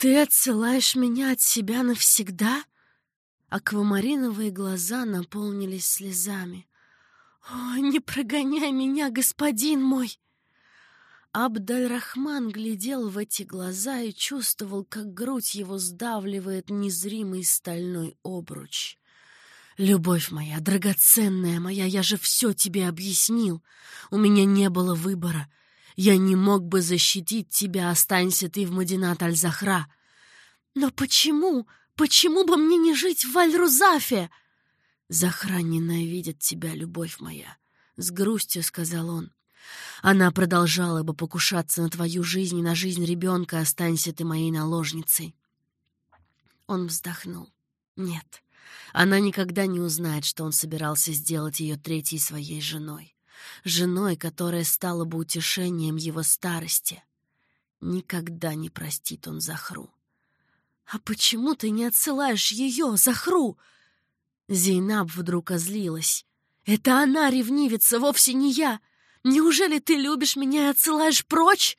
«Ты отсылаешь меня от себя навсегда?» Аквамариновые глаза наполнились слезами. «О, не прогоняй меня, господин мой!» Абдальрахман глядел в эти глаза и чувствовал, как грудь его сдавливает незримый стальной обруч. «Любовь моя, драгоценная моя, я же все тебе объяснил. У меня не было выбора. Я не мог бы защитить тебя, останься ты в Мадинат Аль-Захра». «Но почему? Почему бы мне не жить в Аль-Рузафе?» «Захра ненавидит тебя, любовь моя», — с грустью сказал он. Она продолжала бы покушаться на твою жизнь и на жизнь ребенка, останься ты моей наложницей. Он вздохнул. Нет, она никогда не узнает, что он собирался сделать ее третьей своей женой. Женой, которая стала бы утешением его старости. Никогда не простит он Захру. «А почему ты не отсылаешь ее, Захру?» Зейнаб вдруг озлилась. «Это она ревнивится, вовсе не я. Неужели ты любишь меня и отсылаешь прочь?»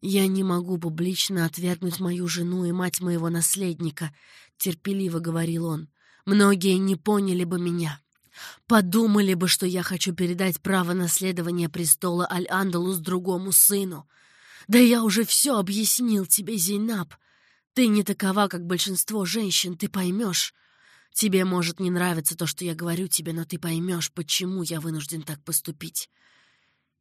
«Я не могу публично отвергнуть мою жену и мать моего наследника», — терпеливо говорил он. «Многие не поняли бы меня. Подумали бы, что я хочу передать право наследования престола Аль-Андалус другому сыну. Да я уже все объяснил тебе, Зейнаб. Ты не такова, как большинство женщин, ты поймешь. Тебе может не нравиться то, что я говорю тебе, но ты поймешь, почему я вынужден так поступить.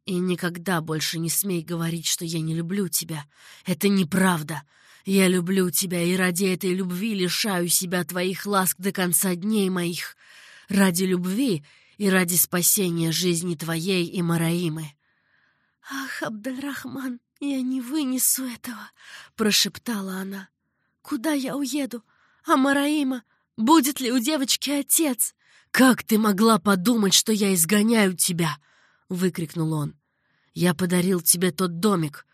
И никогда больше не смей говорить, что я не люблю тебя. Это неправда. Я люблю тебя, и ради этой любви лишаю себя твоих ласк до конца дней моих. Ради любви и ради спасения жизни твоей и Мараимы. «Ах, Абдальрахман, я не вынесу этого», — прошептала она. «Куда я уеду? А Мараима? Будет ли у девочки отец?» «Как ты могла подумать, что я изгоняю тебя?» выкрикнул он. «Я подарил тебе тот домик.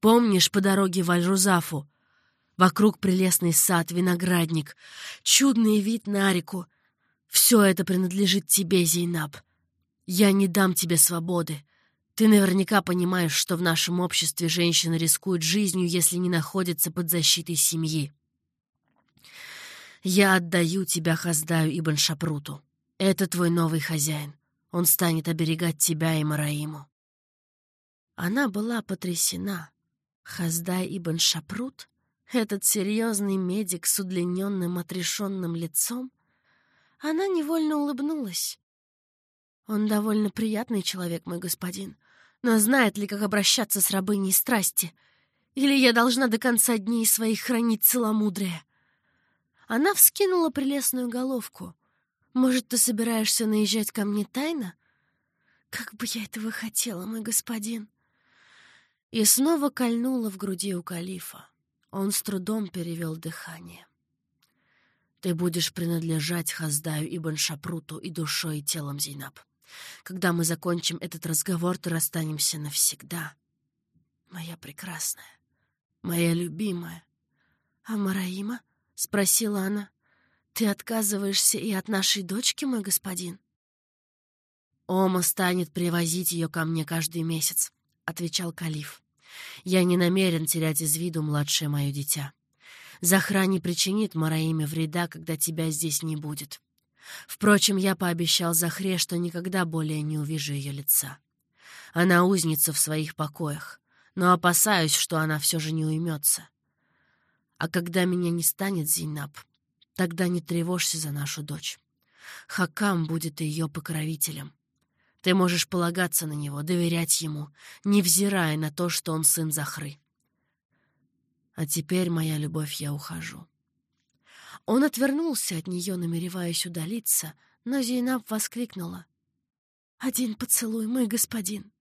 Помнишь по дороге в Альрузафу? Вокруг прелестный сад, виноградник, чудный вид на реку. Все это принадлежит тебе, Зейнаб. Я не дам тебе свободы. Ты наверняка понимаешь, что в нашем обществе женщина рискует жизнью, если не находится под защитой семьи. Я отдаю тебя Хаздаю Ибн Шапруту. Это твой новый хозяин. Он станет оберегать тебя и Мараиму». Она была потрясена. Хаздай Ибн Шапрут, этот серьезный медик с удлиненным отрешенным лицом, она невольно улыбнулась. «Он довольно приятный человек, мой господин, но знает ли, как обращаться с рабыней страсти? Или я должна до конца дней своих хранить целомудрие?» Она вскинула прелестную головку. Может, ты собираешься наезжать ко мне тайно? Как бы я этого хотела, мой господин!» И снова кольнула в груди у калифа. Он с трудом перевел дыхание. «Ты будешь принадлежать Хаздаю Ибн Шапруту и душой, и телом, Зейнаб. Когда мы закончим этот разговор, то расстанемся навсегда. Моя прекрасная, моя любимая. А Мараима?» — спросила она. «Ты отказываешься и от нашей дочки, мой господин?» «Ома станет привозить ее ко мне каждый месяц», — отвечал Калиф. «Я не намерен терять из виду младшее мое дитя. Захра не причинит Мараиме вреда, когда тебя здесь не будет. Впрочем, я пообещал Захре, что никогда более не увижу ее лица. Она узница в своих покоях, но опасаюсь, что она все же не уймется. А когда меня не станет, Зейнаб, Тогда не тревожься за нашу дочь. Хакам будет ее покровителем. Ты можешь полагаться на него, доверять ему, невзирая на то, что он сын Захры. А теперь, моя любовь, я ухожу. Он отвернулся от нее, намереваясь удалиться, но Зейнаб воскликнула. «Один поцелуй, мой господин!»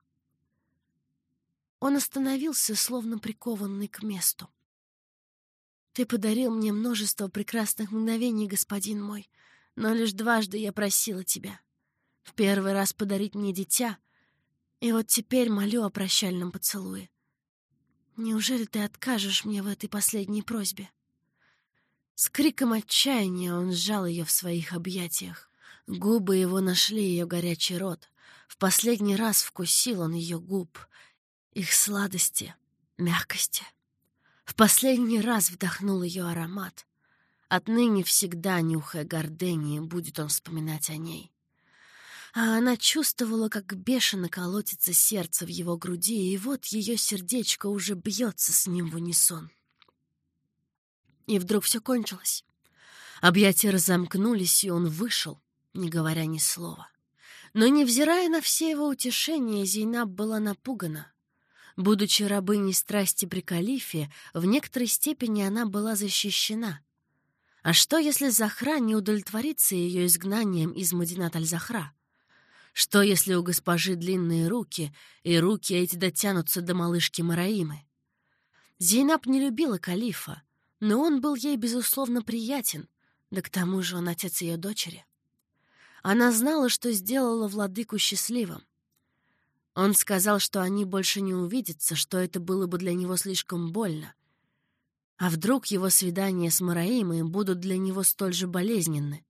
Он остановился, словно прикованный к месту. Ты подарил мне множество прекрасных мгновений, господин мой, но лишь дважды я просила тебя. В первый раз подарить мне дитя, и вот теперь молю о прощальном поцелуе. Неужели ты откажешь мне в этой последней просьбе?» С криком отчаяния он сжал ее в своих объятиях. Губы его нашли ее горячий рот. В последний раз вкусил он ее губ, их сладости, мягкости. В последний раз вдохнул ее аромат. Отныне всегда, нюхая гордени, будет он вспоминать о ней. А она чувствовала, как бешено колотится сердце в его груди, и вот ее сердечко уже бьется с ним в унисон. И вдруг все кончилось. Объятия разомкнулись, и он вышел, не говоря ни слова. Но, невзирая на все его утешения, Зейнаб была напугана. Будучи рабыней страсти при калифе, в некоторой степени она была защищена. А что, если Захра не удовлетворится ее изгнанием из Мадинат аль-Захра? Что, если у госпожи длинные руки, и руки эти дотянутся до малышки Мараимы? Зейнаб не любила калифа, но он был ей, безусловно, приятен, да к тому же он отец ее дочери. Она знала, что сделала владыку счастливым. Он сказал, что они больше не увидятся, что это было бы для него слишком больно. А вдруг его свидания с Мараимой будут для него столь же болезненны?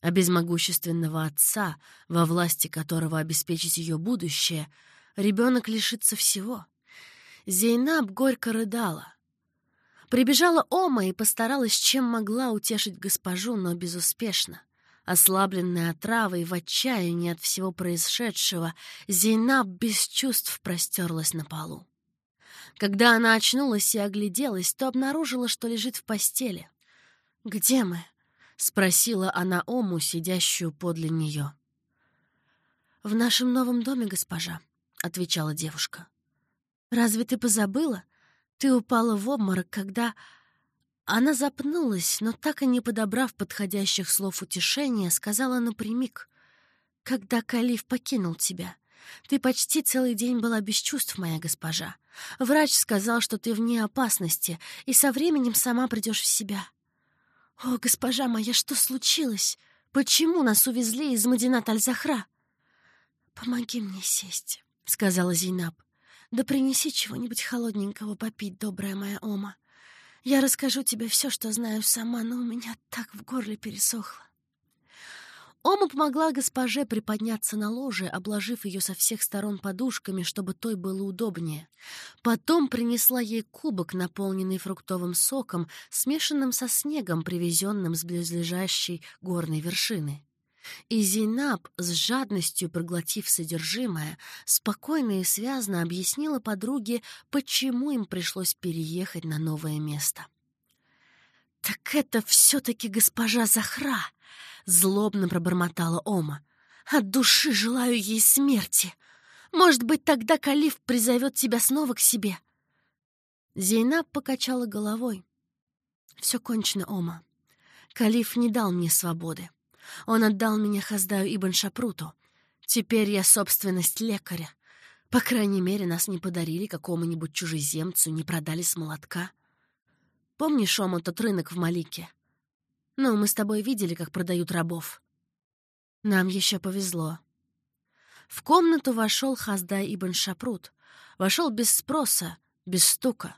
А без могущественного отца, во власти которого обеспечить ее будущее, ребенок лишится всего. Зейнаб горько рыдала. Прибежала Ома и постаралась, чем могла утешить госпожу, но безуспешно. Ослабленная отравой, в отчаянии от всего происшедшего, Зейнаб без чувств простерлась на полу. Когда она очнулась и огляделась, то обнаружила, что лежит в постели. «Где мы?» — спросила она Ому, сидящую подле нее. «В нашем новом доме, госпожа», — отвечала девушка. «Разве ты позабыла? Ты упала в обморок, когда...» Она запнулась, но так и не подобрав подходящих слов утешения, сказала напрямик. «Когда Калиф покинул тебя, ты почти целый день была без чувств, моя госпожа. Врач сказал, что ты вне опасности, и со временем сама придешь в себя». «О, госпожа моя, что случилось? Почему нас увезли из Мадинат Аль-Захра?» «Помоги мне сесть», — сказала Зейнаб. «Да принеси чего-нибудь холодненького попить, добрая моя Ома. Я расскажу тебе все, что знаю сама, но у меня так в горле пересохло. Ома помогла госпоже приподняться на ложе, обложив ее со всех сторон подушками, чтобы той было удобнее. Потом принесла ей кубок, наполненный фруктовым соком, смешанным со снегом, привезенным с близлежащей горной вершины. И Зейнаб, с жадностью проглотив содержимое, спокойно и связно объяснила подруге, почему им пришлось переехать на новое место. «Так это все-таки госпожа Захра!» — злобно пробормотала Ома. «От души желаю ей смерти! Может быть, тогда Калиф призовет тебя снова к себе?» Зейнаб покачала головой. «Все кончено, Ома. Калиф не дал мне свободы. Он отдал меня Хаздаю Ибн Шапруту. Теперь я собственность лекаря. По крайней мере, нас не подарили какому-нибудь чужеземцу, не продали с молотка. Помнишь, Ома, тот рынок в Малике? Ну, мы с тобой видели, как продают рабов. Нам еще повезло. В комнату вошел Хаздай Ибн Шапрут. Вошел без спроса, без стука.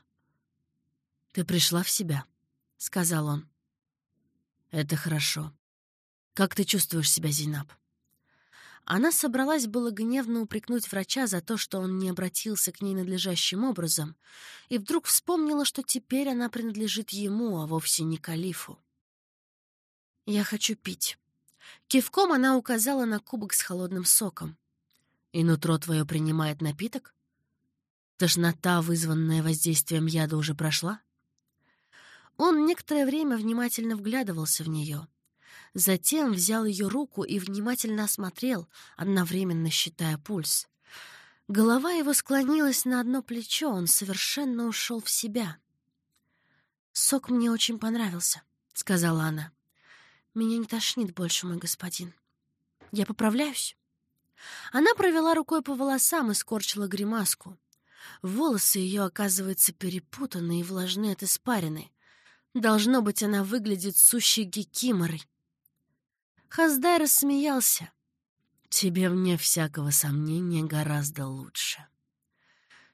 «Ты пришла в себя», — сказал он. «Это хорошо. «Как ты чувствуешь себя, Зейнаб?» Она собралась было гневно упрекнуть врача за то, что он не обратился к ней надлежащим образом, и вдруг вспомнила, что теперь она принадлежит ему, а вовсе не калифу. «Я хочу пить». Кивком она указала на кубок с холодным соком. «И нутро твое принимает напиток? Тошнота, вызванная воздействием яда, уже прошла?» Он некоторое время внимательно вглядывался в нее — Затем взял ее руку и внимательно осмотрел, одновременно считая пульс. Голова его склонилась на одно плечо, он совершенно ушел в себя. «Сок мне очень понравился», — сказала она. «Меня не тошнит больше, мой господин. Я поправляюсь?» Она провела рукой по волосам и скорчила гримаску. Волосы ее, оказывается, перепутаны и влажны от испарины. Должно быть, она выглядит сущей гекиморой. Хаздай рассмеялся. «Тебе, вне всякого сомнения, гораздо лучше».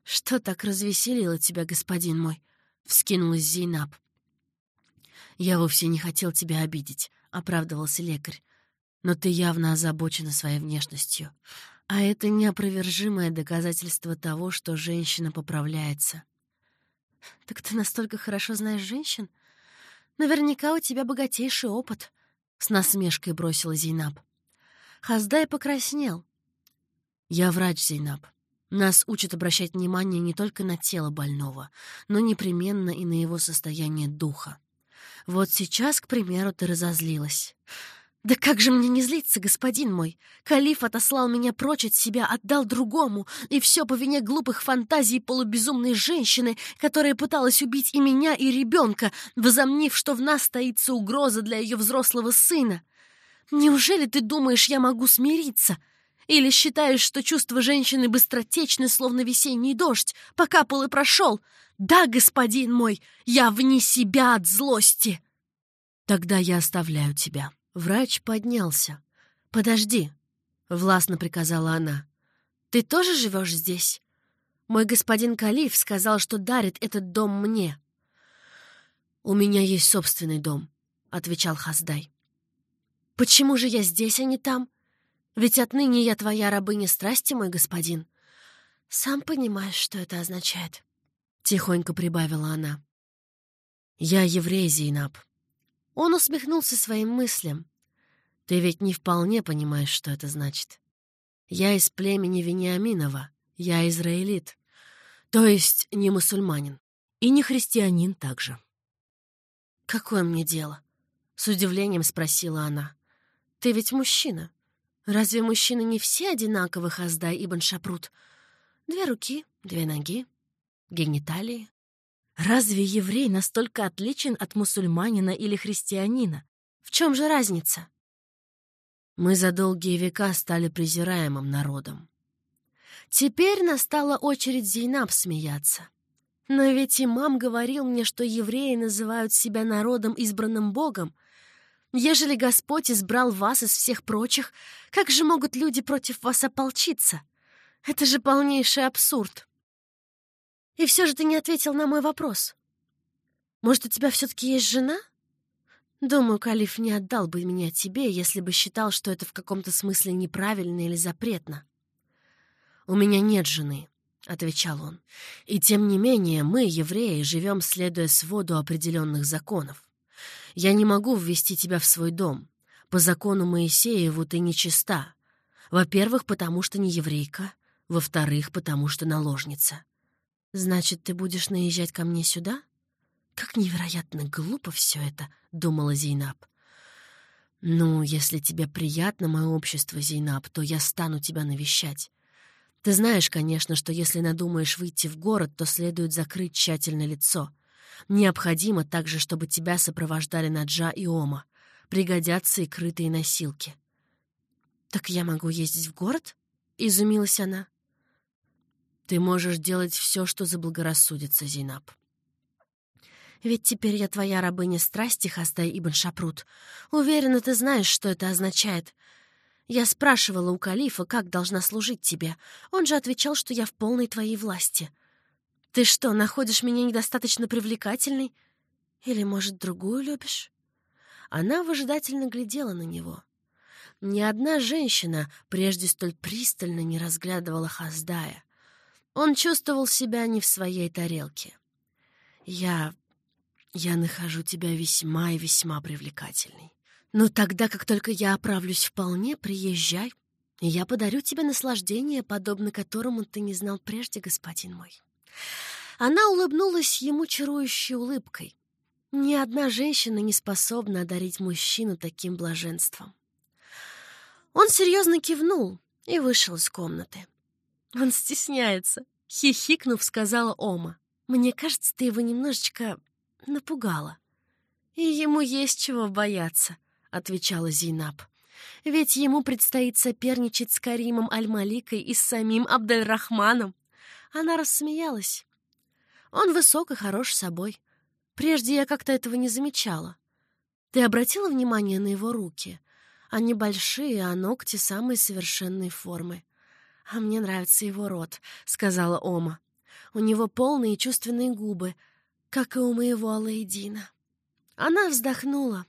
«Что так развеселило тебя, господин мой?» — вскинулась Зейнаб. «Я вовсе не хотел тебя обидеть», — оправдывался лекарь. «Но ты явно озабочена своей внешностью. А это неопровержимое доказательство того, что женщина поправляется». Так ты настолько хорошо знаешь женщин? Наверняка у тебя богатейший опыт, — с насмешкой бросила Зейнаб. Хаздай покраснел. Я врач, Зейнаб. Нас учат обращать внимание не только на тело больного, но непременно и на его состояние духа. Вот сейчас, к примеру, ты разозлилась. «Да как же мне не злиться, господин мой? Калиф отослал меня прочь от себя, отдал другому, и все по вине глупых фантазий полубезумной женщины, которая пыталась убить и меня, и ребенка, возомнив, что в нас стоится угроза для ее взрослого сына. Неужели ты думаешь, я могу смириться?» Или считаешь, что чувства женщины быстротечны, словно весенний дождь, пока пол и прошел? Да, господин мой, я вне себя от злости!» «Тогда я оставляю тебя». Врач поднялся. «Подожди», — властно приказала она. «Ты тоже живешь здесь? Мой господин Калиф сказал, что дарит этот дом мне». «У меня есть собственный дом», — отвечал Хаздай. «Почему же я здесь, а не там? Ведь отныне я твоя рабыня страсти, мой господин. Сам понимаешь, что это означает. Тихонько прибавила она. Я еврей, Зейнаб. Он усмехнулся своим мыслям. Ты ведь не вполне понимаешь, что это значит. Я из племени Вениаминова, я израилит. То есть не мусульманин. И не христианин также. «Какое мне дело?» — с удивлением спросила она. «Ты ведь мужчина. Разве мужчины не все одинаковы, Хаздай Ибн Шапрут? Две руки, две ноги, гениталии. Разве еврей настолько отличен от мусульманина или христианина? В чем же разница? Мы за долгие века стали презираемым народом. Теперь настала очередь Зейнаб смеяться. Но ведь имам говорил мне, что евреи называют себя народом, избранным Богом, Ежели Господь избрал вас из всех прочих, как же могут люди против вас ополчиться? Это же полнейший абсурд. И все же ты не ответил на мой вопрос. Может, у тебя все-таки есть жена? Думаю, Калиф не отдал бы меня тебе, если бы считал, что это в каком-то смысле неправильно или запретно. «У меня нет жены», — отвечал он. «И тем не менее мы, евреи, живем, следуя своду определенных законов. Я не могу ввести тебя в свой дом. По закону Моисееву ты нечиста. Во-первых, потому что не еврейка. Во-вторых, потому что наложница. Значит, ты будешь наезжать ко мне сюда? Как невероятно глупо все это, — думала Зейнаб. «Ну, если тебе приятно мое общество, Зейнаб, то я стану тебя навещать. Ты знаешь, конечно, что если надумаешь выйти в город, то следует закрыть тщательно лицо. Необходимо также, чтобы тебя сопровождали Наджа и Ома. Пригодятся и крытые носилки. «Так я могу ездить в город?» — изумилась она. «Ты можешь делать все, что заблагорассудится, Зейнаб». «Ведь теперь я твоя рабыня страсти, Хастай Ибн Шапрут. Уверена, ты знаешь, что это означает. Я спрашивала у калифа, как должна служить тебе. Он же отвечал, что я в полной твоей власти. Ты что, находишь меня недостаточно привлекательной? Или, может, другую любишь?» Она выжидательно глядела на него. Ни одна женщина прежде столь пристально не разглядывала Хаздая. Он чувствовал себя не в своей тарелке. «Я... я нахожу тебя весьма и весьма привлекательной. Но тогда, как только я оправлюсь вполне, приезжай, и я подарю тебе наслаждение, подобно которому ты не знал прежде, господин мой». Она улыбнулась ему чарующей улыбкой. Ни одна женщина не способна одарить мужчину таким блаженством. Он серьезно кивнул и вышел из комнаты. «Он стесняется», — хихикнув, сказала Ома. «Мне кажется, ты его немножечко напугала». «И ему есть чего бояться», — отвечала Зейнаб. «Ведь ему предстоит соперничать с Каримом Аль-Маликой и с самим Абдельрахманом». Она рассмеялась. Он высок и хорош собой. Прежде я как-то этого не замечала. Ты обратила внимание на его руки? Они большие, а ногти самой совершенной формы. «А мне нравится его рот», — сказала Ома. «У него полные чувственные губы, как и у моего Алаэдина». Она вздохнула.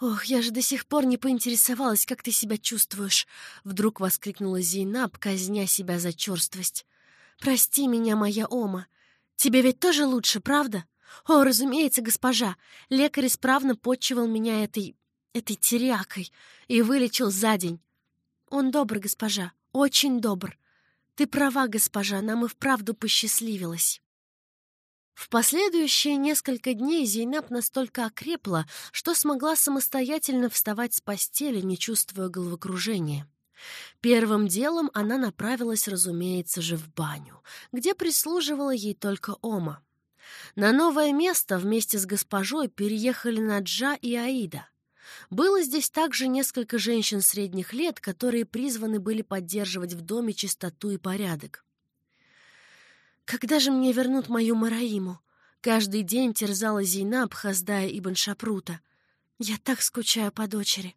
«Ох, я же до сих пор не поинтересовалась, как ты себя чувствуешь!» Вдруг воскликнула Зейнаб, казня себя за черствость. «Прости меня, моя Ома. Тебе ведь тоже лучше, правда? О, разумеется, госпожа. Лекарь исправно подчивал меня этой... этой терякой и вылечил за день. Он добр, госпожа, очень добр. Ты права, госпожа, нам и вправду посчастливилось. В последующие несколько дней Зейнаб настолько окрепла, что смогла самостоятельно вставать с постели, не чувствуя головокружения. Первым делом она направилась, разумеется же, в баню, где прислуживала ей только Ома. На новое место вместе с госпожой переехали Наджа и Аида. Было здесь также несколько женщин средних лет, которые призваны были поддерживать в доме чистоту и порядок. «Когда же мне вернут мою Мараиму?» Каждый день терзала Зейнаб, Хаздая Ибн Шапрута. «Я так скучаю по дочери».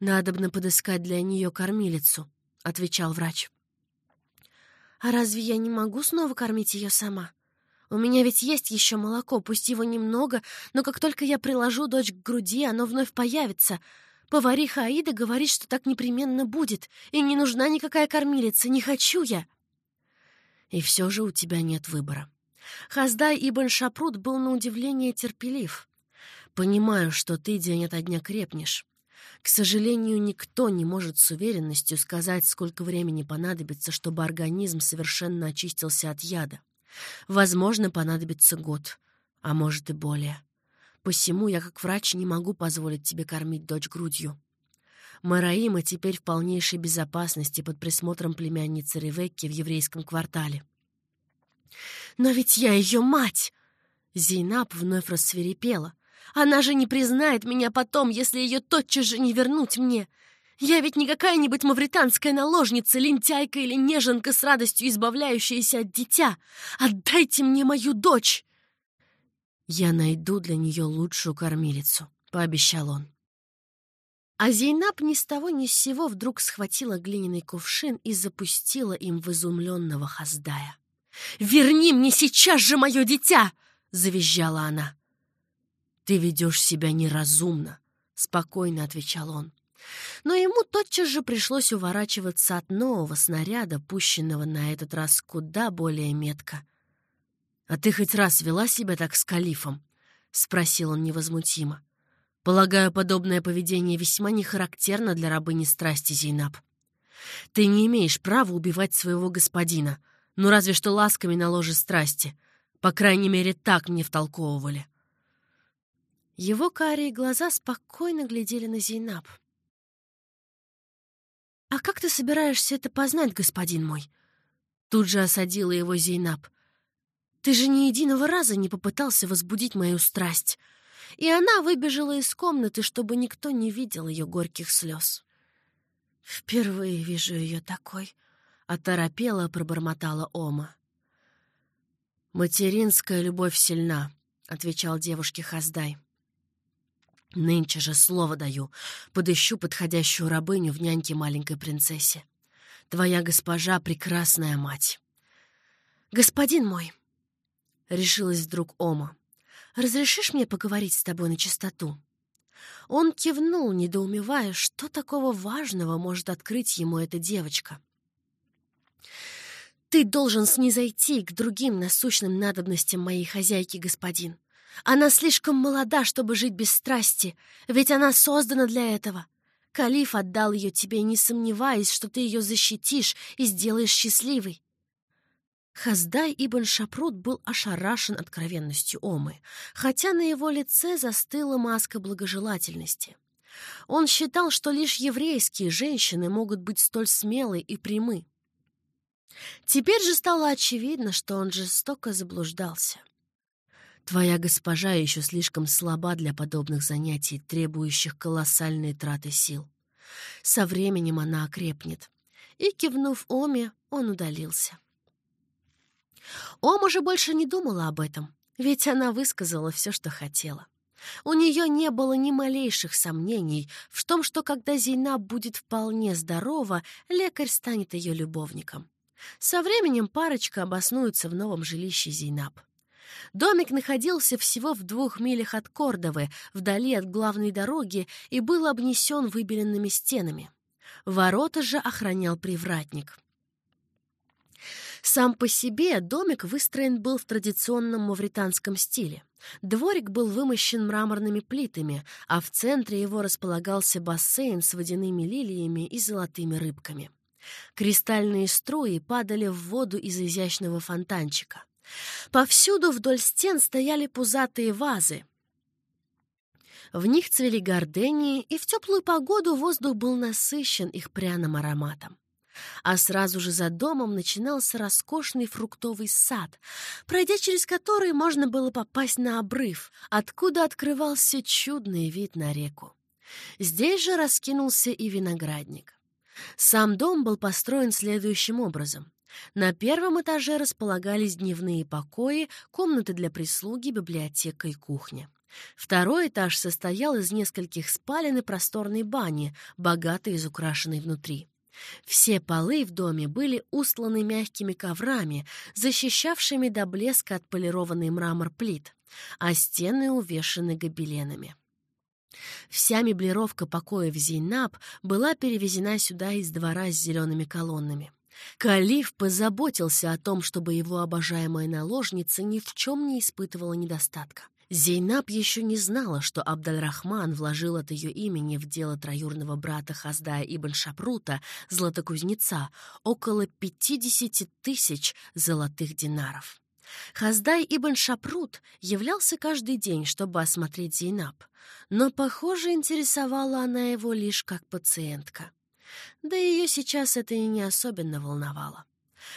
«Надобно подыскать для нее кормилицу», — отвечал врач. «А разве я не могу снова кормить ее сама? У меня ведь есть еще молоко, пусть его немного, но как только я приложу дочь к груди, оно вновь появится. Повариха Аида говорит, что так непременно будет, и не нужна никакая кормилица, не хочу я». И все же у тебя нет выбора. Хаздай Ибн Шапрут был на удивление терпелив. «Понимаю, что ты день ото дня крепнешь. К сожалению, никто не может с уверенностью сказать, сколько времени понадобится, чтобы организм совершенно очистился от яда. Возможно, понадобится год, а может и более. Посему я, как врач, не могу позволить тебе кормить дочь грудью. Мараима теперь в полнейшей безопасности под присмотром племянницы Ревекки в еврейском квартале. «Но ведь я ее мать!» Зейнаб вновь рассверепела. «Она же не признает меня потом, если ее тотчас же не вернуть мне. Я ведь не какая-нибудь мавританская наложница, лентяйка или неженка с радостью избавляющаяся от дитя. Отдайте мне мою дочь!» «Я найду для нее лучшую кормилицу», — пообещал он. А Зейнаб ни с того ни с сего вдруг схватила глиняный кувшин и запустила им в изумленного Хаздая. «Верни мне сейчас же мое дитя!» — завизжала она. «Ты ведешь себя неразумно», — спокойно отвечал он. Но ему тотчас же пришлось уворачиваться от нового снаряда, пущенного на этот раз куда более метко. «А ты хоть раз вела себя так с калифом?» — спросил он невозмутимо. Полагаю, подобное поведение весьма не характерно для рабыни страсти, Зейнаб. Ты не имеешь права убивать своего господина, ну разве что ласками на ложе страсти. По крайней мере, так мне втолковывали. Его карие глаза спокойно глядели на Зейнаб. «А как ты собираешься это познать, господин мой?» Тут же осадила его Зейнаб. «Ты же ни единого раза не попытался возбудить мою страсть и она выбежала из комнаты, чтобы никто не видел ее горьких слез. «Впервые вижу ее такой», — оторопела пробормотала Ома. «Материнская любовь сильна», — отвечал девушке Хаздай. «Нынче же слово даю, подыщу подходящую рабыню в няньке маленькой принцессе. Твоя госпожа — прекрасная мать». «Господин мой», — решилась вдруг Ома, разрешишь мне поговорить с тобой на чистоту?» Он кивнул, недоумевая, что такого важного может открыть ему эта девочка. «Ты должен снизойти к другим насущным надобностям моей хозяйки, господин. Она слишком молода, чтобы жить без страсти, ведь она создана для этого. Калиф отдал ее тебе, не сомневаясь, что ты ее защитишь и сделаешь счастливой. Хаздай Ибн Шапрут был ошарашен откровенностью Омы, хотя на его лице застыла маска благожелательности. Он считал, что лишь еврейские женщины могут быть столь смелы и прямы. Теперь же стало очевидно, что он жестоко заблуждался. «Твоя госпожа еще слишком слаба для подобных занятий, требующих колоссальной траты сил. Со временем она окрепнет». И, кивнув Оме, он удалился. Ома же больше не думала об этом, ведь она высказала все, что хотела. У нее не было ни малейших сомнений в том, что когда Зейнаб будет вполне здорова, лекарь станет ее любовником. Со временем парочка обоснуется в новом жилище Зейнаб. Домик находился всего в двух милях от Кордовы, вдали от главной дороги, и был обнесен выбеленными стенами. Ворота же охранял привратник. Сам по себе домик выстроен был в традиционном мавританском стиле. Дворик был вымощен мраморными плитами, а в центре его располагался бассейн с водяными лилиями и золотыми рыбками. Кристальные струи падали в воду из изящного фонтанчика. Повсюду вдоль стен стояли пузатые вазы. В них цвели гордении, и в теплую погоду воздух был насыщен их пряным ароматом. А сразу же за домом начинался роскошный фруктовый сад, пройдя через который можно было попасть на обрыв, откуда открывался чудный вид на реку. Здесь же раскинулся и виноградник. Сам дом был построен следующим образом. На первом этаже располагались дневные покои, комнаты для прислуги, библиотека и кухня. Второй этаж состоял из нескольких спален и просторной бани, богато изукрашенной внутри. Все полы в доме были устланы мягкими коврами, защищавшими до блеска отполированный мрамор плит, а стены увешаны гобеленами. Вся меблировка покоев Зейнаб была перевезена сюда из двора с зелеными колоннами. Калиф позаботился о том, чтобы его обожаемая наложница ни в чем не испытывала недостатка. Зейнаб еще не знала, что Абдальрахман вложил от ее имени в дело троюрного брата Хаздая ибн Шапрута, златокузнеца, около 50 тысяч золотых динаров. Хаздай ибн Шапрут являлся каждый день, чтобы осмотреть Зейнаб, но, похоже, интересовала она его лишь как пациентка. Да ее сейчас это и не особенно волновало.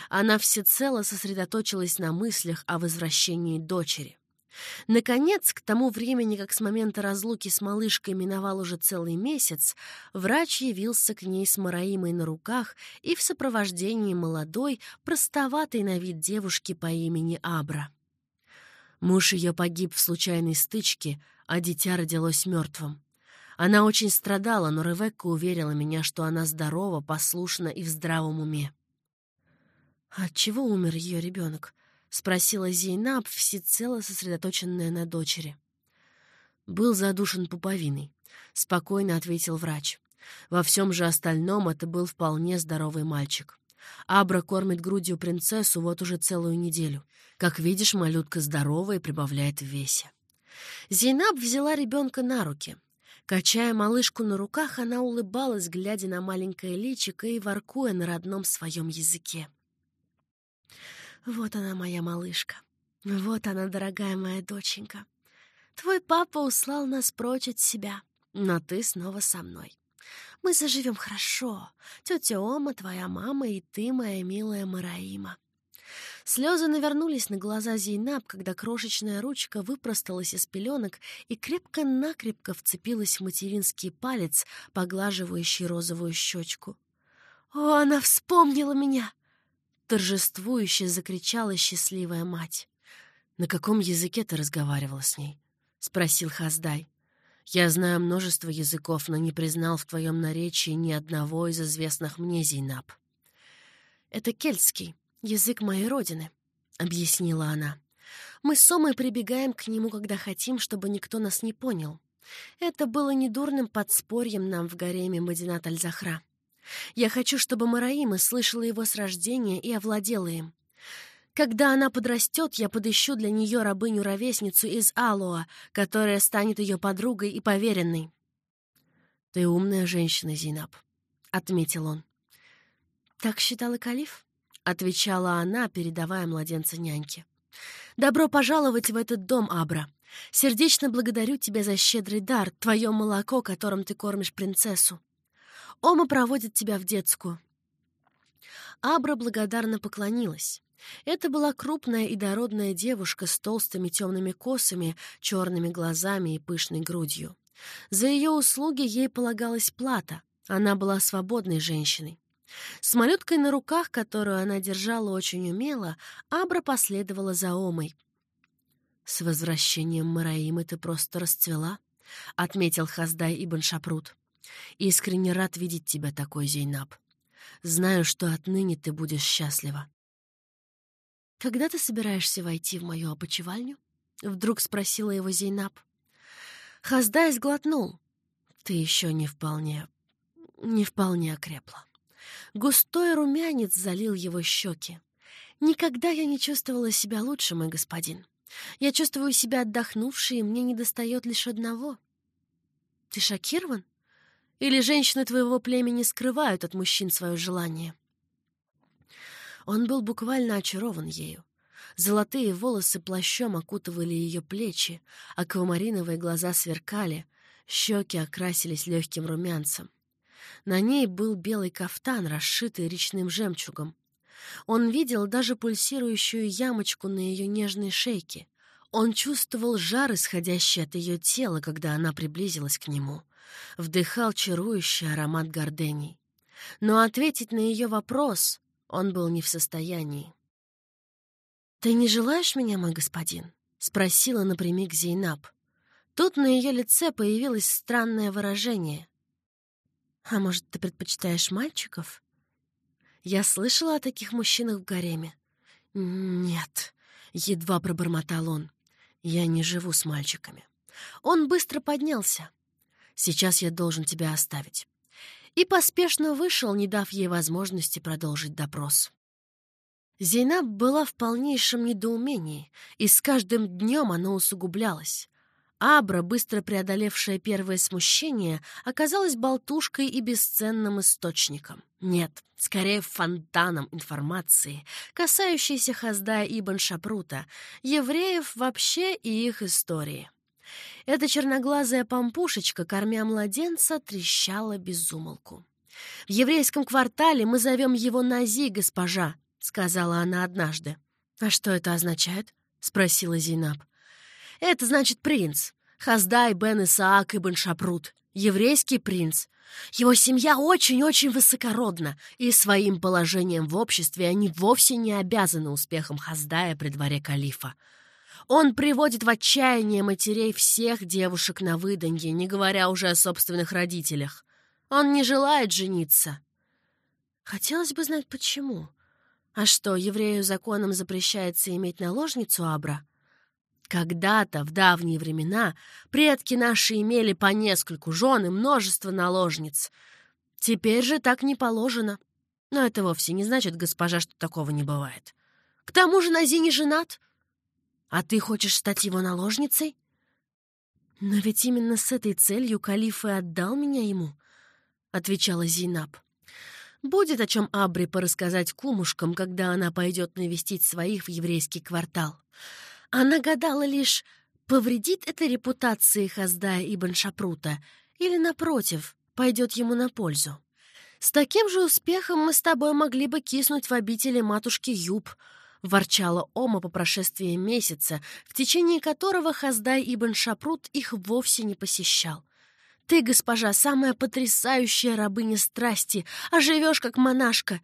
Она всецело сосредоточилась на мыслях о возвращении дочери. Наконец, к тому времени, как с момента разлуки с малышкой миновал уже целый месяц, врач явился к ней с Мараимой на руках и в сопровождении молодой, простоватой на вид девушки по имени Абра. Муж ее погиб в случайной стычке, а дитя родилось мертвым. Она очень страдала, но Ревекка уверила меня, что она здорова, послушна и в здравом уме. От чего умер ее ребенок? — спросила Зейнаб, всецело сосредоточенная на дочери. «Был задушен пуповиной», — спокойно ответил врач. «Во всем же остальном это был вполне здоровый мальчик. Абра кормит грудью принцессу вот уже целую неделю. Как видишь, малютка здоровая и прибавляет в весе». Зейнаб взяла ребенка на руки. Качая малышку на руках, она улыбалась, глядя на маленькое личико и воркуя на родном своем языке. Вот она, моя малышка. Вот она, дорогая моя доченька. Твой папа услал нас прочь от себя, но ты снова со мной. Мы заживем хорошо. Тетя Ома, твоя мама и ты, моя милая Мараима. Слезы навернулись на глаза Зейнаб, когда крошечная ручка выпросталась из пеленок и крепко-накрепко вцепилась в материнский палец, поглаживающий розовую щечку. «О, она вспомнила меня! Торжествующе закричала счастливая мать. «На каком языке ты разговаривала с ней?» — спросил Хаздай. «Я знаю множество языков, но не признал в твоем наречии ни одного из известных мне, Зейнаб». «Это кельтский, язык моей родины», — объяснила она. «Мы с Омой прибегаем к нему, когда хотим, чтобы никто нас не понял. Это было недурным подспорьем нам в гареме Мадинат Аль-Захра. Я хочу, чтобы Мараима слышала его с рождения и овладела им. Когда она подрастет, я подыщу для нее рабыню-ровесницу из Алоа, которая станет ее подругой и поверенной. «Ты умная женщина, Зинаб», — отметил он. «Так считал и Калиф?» — отвечала она, передавая младенца няньке. «Добро пожаловать в этот дом, Абра. Сердечно благодарю тебя за щедрый дар, твое молоко, которым ты кормишь принцессу. Ома проводит тебя в детскую». Абра благодарно поклонилась. Это была крупная и дородная девушка с толстыми темными косами, черными глазами и пышной грудью. За ее услуги ей полагалась плата. Она была свободной женщиной. С малюткой на руках, которую она держала очень умело, Абра последовала за Омой. «С возвращением Мараимы ты просто расцвела», — отметил Хаздай Ибн Шапрут. Искренне рад видеть тебя такой, Зейнаб. Знаю, что отныне ты будешь счастлива. «Когда ты собираешься войти в мою опочивальню?» — вдруг спросила его Зейнаб. Хаздай сглотнул. «Ты еще не вполне... не вполне окрепла». Густой румянец залил его щеки. «Никогда я не чувствовала себя лучше, мой господин. Я чувствую себя отдохнувшей, и мне недостает лишь одного. Ты шокирован? Или женщины твоего племени скрывают от мужчин свое желание?» Он был буквально очарован ею. Золотые волосы плащом окутывали ее плечи, аквамариновые глаза сверкали, щеки окрасились легким румянцем. На ней был белый кафтан, расшитый речным жемчугом. Он видел даже пульсирующую ямочку на ее нежной шейке. Он чувствовал жар, исходящий от ее тела, когда она приблизилась к нему. Вдыхал чарующий аромат гордений. Но ответить на ее вопрос он был не в состоянии. «Ты не желаешь меня, мой господин?» — спросила напрямик Зейнаб. Тут на ее лице появилось странное выражение. «А может, ты предпочитаешь мальчиков?» Я слышала о таких мужчинах в гареме. «Нет», — едва пробормотал он, — «я не живу с мальчиками». Он быстро поднялся. «Сейчас я должен тебя оставить». И поспешно вышел, не дав ей возможности продолжить допрос. Зейнаб была в полнейшем недоумении, и с каждым днем оно усугублялось. Абра, быстро преодолевшая первое смущение, оказалась болтушкой и бесценным источником. Нет, скорее фонтаном информации, касающейся Хаздая Ибн Шапрута, евреев вообще и их истории. Эта черноглазая помпушечка, кормя младенца, трещала безумолку. «В еврейском квартале мы зовем его Нази, госпожа», — сказала она однажды. «А что это означает?» — спросила Зейнаб. Это значит принц. Хаздай бен Исаак ибн Шапрут. Еврейский принц. Его семья очень-очень высокородна, и своим положением в обществе они вовсе не обязаны успехом Хаздая при дворе калифа. Он приводит в отчаяние матерей всех девушек на выданье, не говоря уже о собственных родителях. Он не желает жениться. Хотелось бы знать, почему. А что, еврею законом запрещается иметь наложницу Абра? Когда-то, в давние времена, предки наши имели по нескольку жен и множество наложниц. Теперь же так не положено. Но это вовсе не значит, госпожа, что такого не бывает. К тому же Нази не женат. А ты хочешь стать его наложницей? Но ведь именно с этой целью калиф и отдал меня ему, — отвечала Зейнаб. Будет о чем Абри порассказать кумушкам, когда она пойдет навестить своих в еврейский квартал. Она гадала лишь, повредит это репутации Хаздая Ибн Шапрута или, напротив, пойдет ему на пользу. «С таким же успехом мы с тобой могли бы киснуть в обители матушки Юб», — ворчала Ома по прошествии месяца, в течение которого Хаздай Ибн Шапрут их вовсе не посещал. «Ты, госпожа, самая потрясающая рабыня страсти, а живешь как монашка.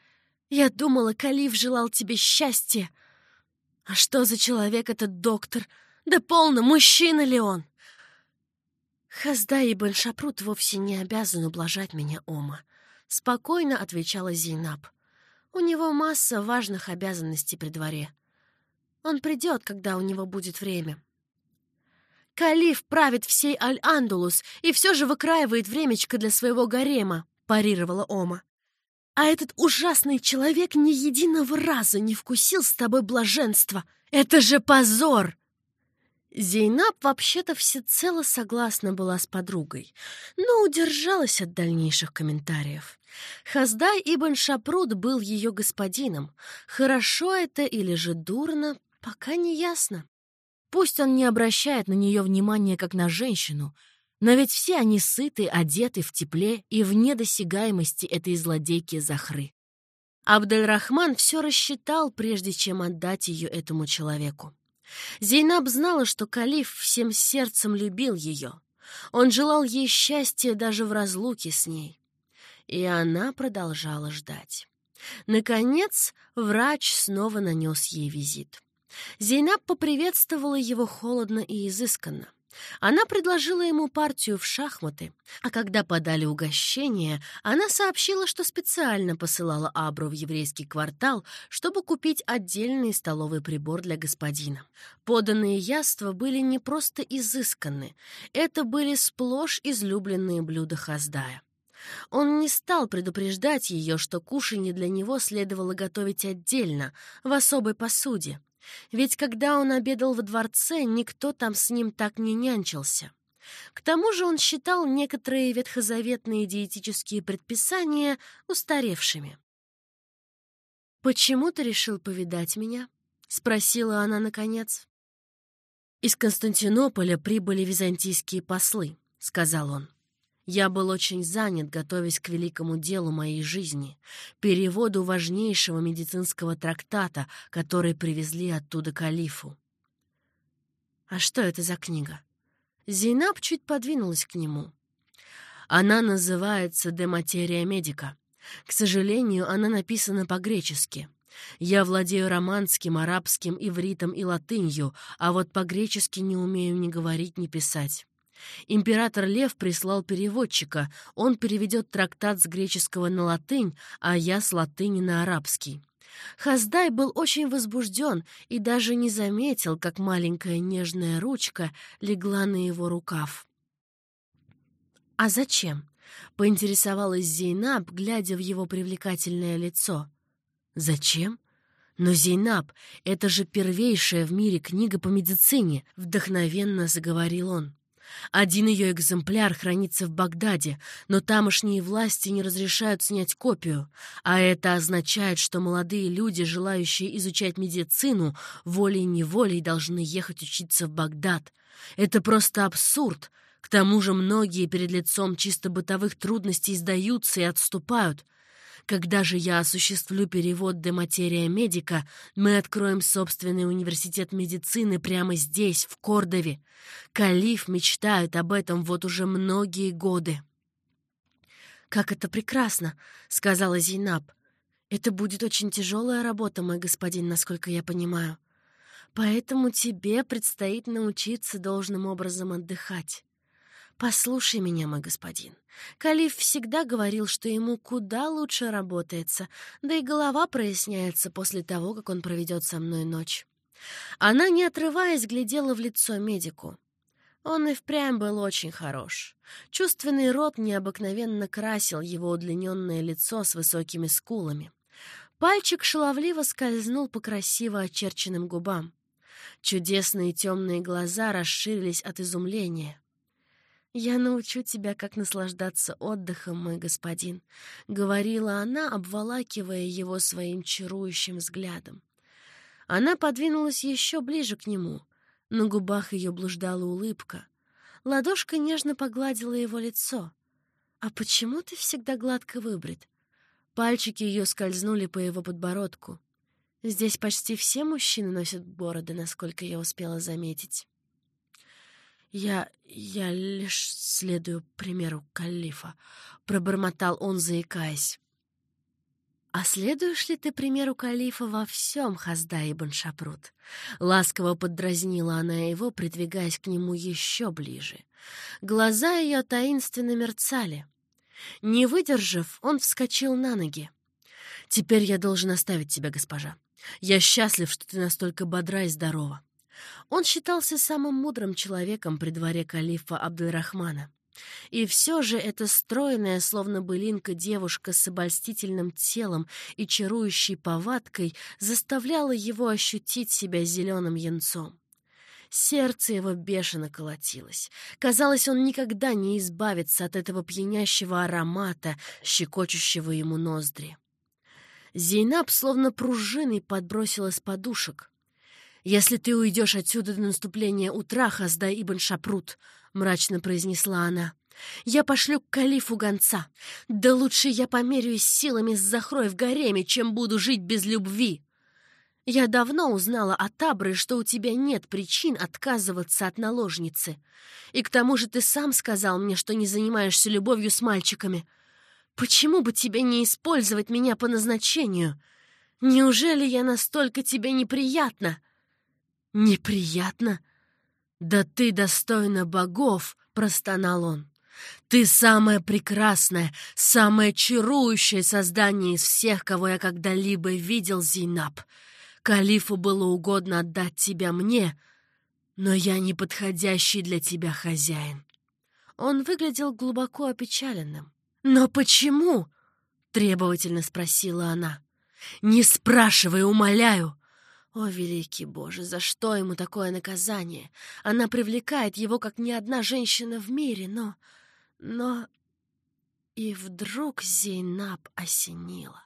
Я думала, Калиф желал тебе счастья». А что за человек этот доктор? Да полно, мужчина ли он? Хазда Ибн Шапрут вовсе не обязан ублажать меня, Ома. Спокойно отвечала Зейнаб. У него масса важных обязанностей при дворе. Он придет, когда у него будет время. Калиф правит всей Аль-Андулус и все же выкраивает времечко для своего гарема, парировала Ома. А этот ужасный человек ни единого раза не вкусил с тобой блаженства. Это же позор!» Зейнаб вообще-то всецело согласна была с подругой, но удержалась от дальнейших комментариев. Хаздай Ибн Шапруд был ее господином. Хорошо это или же дурно, пока не ясно. Пусть он не обращает на нее внимания как на женщину, но ведь все они сыты, одеты в тепле и в недосягаемости этой злодейки Захры. Абдельрахман все рассчитал, прежде чем отдать ее этому человеку. Зейнаб знала, что калиф всем сердцем любил ее. Он желал ей счастья даже в разлуке с ней. И она продолжала ждать. Наконец, врач снова нанес ей визит. Зейнаб поприветствовала его холодно и изысканно. Она предложила ему партию в шахматы, а когда подали угощение, она сообщила, что специально посылала Абру в еврейский квартал, чтобы купить отдельный столовый прибор для господина. Поданные яства были не просто изысканны, это были сплошь излюбленные блюда Хаздая. Он не стал предупреждать ее, что кушанье для него следовало готовить отдельно, в особой посуде. Ведь когда он обедал во дворце, никто там с ним так не нянчился. К тому же он считал некоторые ветхозаветные диетические предписания устаревшими. «Почему ты решил повидать меня?» — спросила она наконец. «Из Константинополя прибыли византийские послы», — сказал он. «Я был очень занят, готовясь к великому делу моей жизни, переводу важнейшего медицинского трактата, который привезли оттуда калифу». «А что это за книга?» Зейнаб чуть подвинулась к нему. «Она называется «De Materia Medica». К сожалению, она написана по-гречески. Я владею романским, арабским, ивритом и латынью, а вот по-гречески не умею ни говорить, ни писать. Император Лев прислал переводчика. Он переведет трактат с греческого на латынь, а я с латыни на арабский. Хаздай был очень возбужден и даже не заметил, как маленькая нежная ручка легла на его рукав. «А зачем?» — поинтересовалась Зейнаб, глядя в его привлекательное лицо. Зачем? Но Зейнаб, это же первейшая в мире книга по медицине, вдохновенно заговорил он. Один ее экземпляр хранится в Багдаде, но тамошние власти не разрешают снять копию, а это означает, что молодые люди, желающие изучать медицину, волей-неволей должны ехать учиться в Багдад. Это просто абсурд. К тому же многие перед лицом чисто бытовых трудностей сдаются и отступают. Когда же я осуществлю перевод «де материя медика», мы откроем собственный университет медицины прямо здесь, в Кордове. Калиф мечтает об этом вот уже многие годы. «Как это прекрасно!» — сказала Зейнаб. «Это будет очень тяжелая работа, мой господин, насколько я понимаю. Поэтому тебе предстоит научиться должным образом отдыхать. «Послушай меня, мой господин. Калиф всегда говорил, что ему куда лучше работается, да и голова проясняется после того, как он проведет со мной ночь». Она, не отрываясь, глядела в лицо медику. Он и впрямь был очень хорош. Чувственный рот необыкновенно красил его удлиненное лицо с высокими скулами. Пальчик шаловливо скользнул по красиво очерченным губам. Чудесные темные глаза расширились от изумления. «Я научу тебя, как наслаждаться отдыхом, мой господин», — говорила она, обволакивая его своим чарующим взглядом. Она подвинулась еще ближе к нему. На губах ее блуждала улыбка. Ладошка нежно погладила его лицо. «А почему ты всегда гладко выбрит?» Пальчики ее скользнули по его подбородку. Здесь почти все мужчины носят бороды, насколько я успела заметить. «Я... я лишь следую примеру калифа», — пробормотал он, заикаясь. «А следуешь ли ты примеру калифа во всем, Хазда ибн Шапрут?» Ласково поддразнила она его, придвигаясь к нему еще ближе. Глаза ее таинственно мерцали. Не выдержав, он вскочил на ноги. «Теперь я должен оставить тебя, госпожа. Я счастлив, что ты настолько бодра и здорова. Он считался самым мудрым человеком при дворе калифа Абдульрахмана. И все же эта стройная, словно былинка девушка с обольстительным телом и чарующей повадкой заставляла его ощутить себя зеленым янцом. Сердце его бешено колотилось. Казалось, он никогда не избавится от этого пьянящего аромата, щекочущего ему ноздри. Зейнаб словно пружиной подбросила с подушек. «Если ты уйдешь отсюда до наступления утра, Хаздай Ибн Шапрут», — мрачно произнесла она, — «я пошлю к калифу гонца. Да лучше я померяюсь силами с Захрой в гареме, чем буду жить без любви». Я давно узнала от Абры, что у тебя нет причин отказываться от наложницы. И к тому же ты сам сказал мне, что не занимаешься любовью с мальчиками. Почему бы тебе не использовать меня по назначению? Неужели я настолько тебе неприятна?» «Неприятно? Да ты достойна богов!» — простонал он. «Ты самое прекрасное, самое чарующее создание из всех, кого я когда-либо видел, Зейнаб. Калифу было угодно отдать тебя мне, но я не подходящий для тебя хозяин». Он выглядел глубоко опечаленным. «Но почему?» — требовательно спросила она. «Не спрашивай, умоляю!» О, великий Боже, за что ему такое наказание? Она привлекает его, как ни одна женщина в мире, но... Но... И вдруг Зейнаб осенила.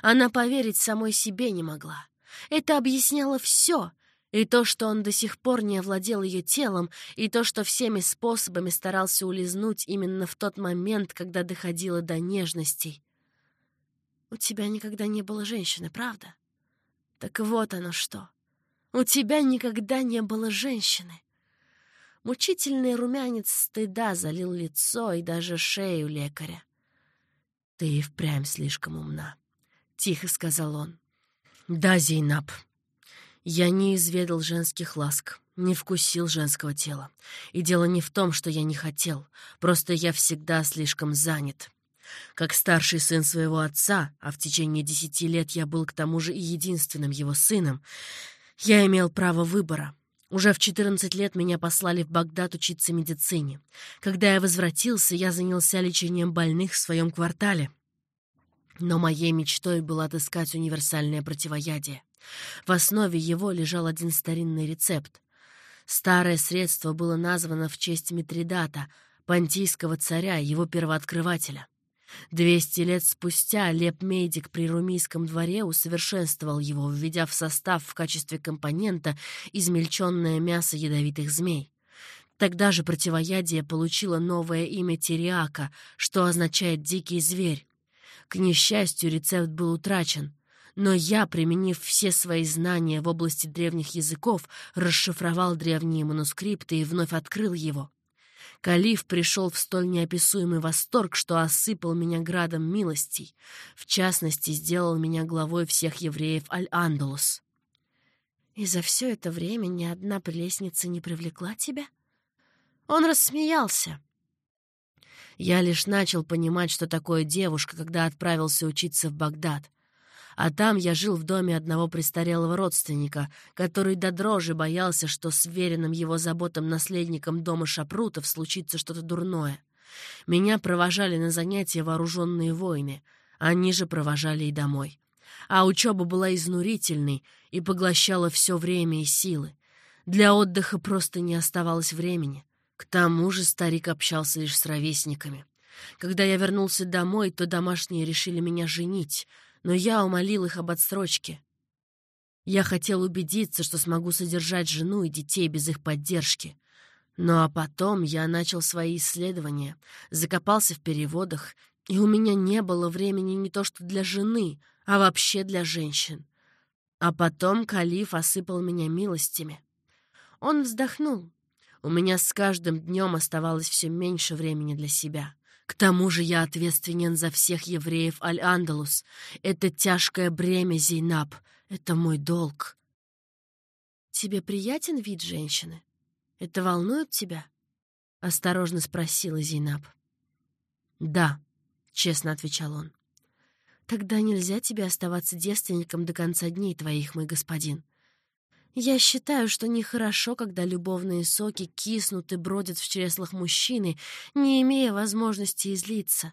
Она поверить самой себе не могла. Это объясняло все. И то, что он до сих пор не овладел ее телом, и то, что всеми способами старался улизнуть именно в тот момент, когда доходило до нежностей. «У тебя никогда не было женщины, правда?» Так вот оно что. У тебя никогда не было женщины. Мучительный румянец стыда залил лицо и даже шею лекаря. «Ты и впрямь слишком умна», — тихо сказал он. «Да, Зейнаб, я не изведал женских ласк, не вкусил женского тела. И дело не в том, что я не хотел, просто я всегда слишком занят. Как старший сын своего отца, а в течение десяти лет я был к тому же и единственным его сыном, я имел право выбора. Уже в 14 лет меня послали в Багдад учиться медицине. Когда я возвратился, я занялся лечением больных в своем квартале. Но моей мечтой было отыскать универсальное противоядие. В основе его лежал один старинный рецепт. Старое средство было названо в честь Митридата, понтийского царя, его первооткрывателя. Двести лет спустя Леп-медик при румийском дворе усовершенствовал его, введя в состав в качестве компонента измельченное мясо ядовитых змей. Тогда же противоядие получило новое имя Тириака, что означает «дикий зверь». К несчастью, рецепт был утрачен, но я, применив все свои знания в области древних языков, расшифровал древние манускрипты и вновь открыл его. Калиф пришел в столь неописуемый восторг, что осыпал меня градом милостей, в частности, сделал меня главой всех евреев Аль-Андалус. «И за все это время ни одна прелестница не привлекла тебя?» Он рассмеялся. Я лишь начал понимать, что такое девушка, когда отправился учиться в Багдад. А там я жил в доме одного престарелого родственника, который до дрожи боялся, что с веренным его заботам наследником дома Шапрутов случится что-то дурное. Меня провожали на занятия вооруженные воины, они же провожали и домой. А учеба была изнурительной и поглощала все время и силы. Для отдыха просто не оставалось времени. К тому же старик общался лишь с ровесниками. Когда я вернулся домой, то домашние решили меня женить — но я умолил их об отсрочке. Я хотел убедиться, что смогу содержать жену и детей без их поддержки. Ну а потом я начал свои исследования, закопался в переводах, и у меня не было времени не то что для жены, а вообще для женщин. А потом Калиф осыпал меня милостями. Он вздохнул. У меня с каждым днем оставалось все меньше времени для себя. К тому же я ответственен за всех евреев Аль-Андалус. Это тяжкое бремя, Зейнаб. Это мой долг. Тебе приятен вид женщины? Это волнует тебя? Осторожно спросила Зейнаб. Да, честно отвечал он. Тогда нельзя тебе оставаться девственником до конца дней твоих, мой господин. Я считаю, что нехорошо, когда любовные соки киснут и бродят в чреслах мужчины, не имея возможности излиться.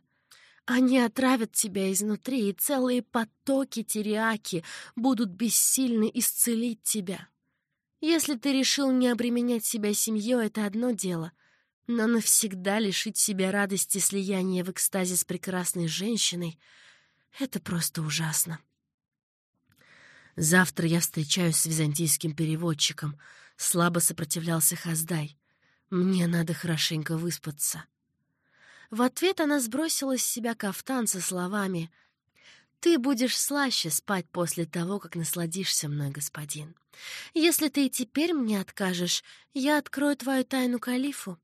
Они отравят тебя изнутри, и целые потоки теряки будут бессильны исцелить тебя. Если ты решил не обременять себя семьей, это одно дело, но навсегда лишить себя радости слияния в экстазе с прекрасной женщиной — это просто ужасно. Завтра я встречаюсь с византийским переводчиком. Слабо сопротивлялся Хаздай. Мне надо хорошенько выспаться. В ответ она сбросила с себя кафтан со словами «Ты будешь слаще спать после того, как насладишься мной, господин. Если ты и теперь мне откажешь, я открою твою тайну калифу.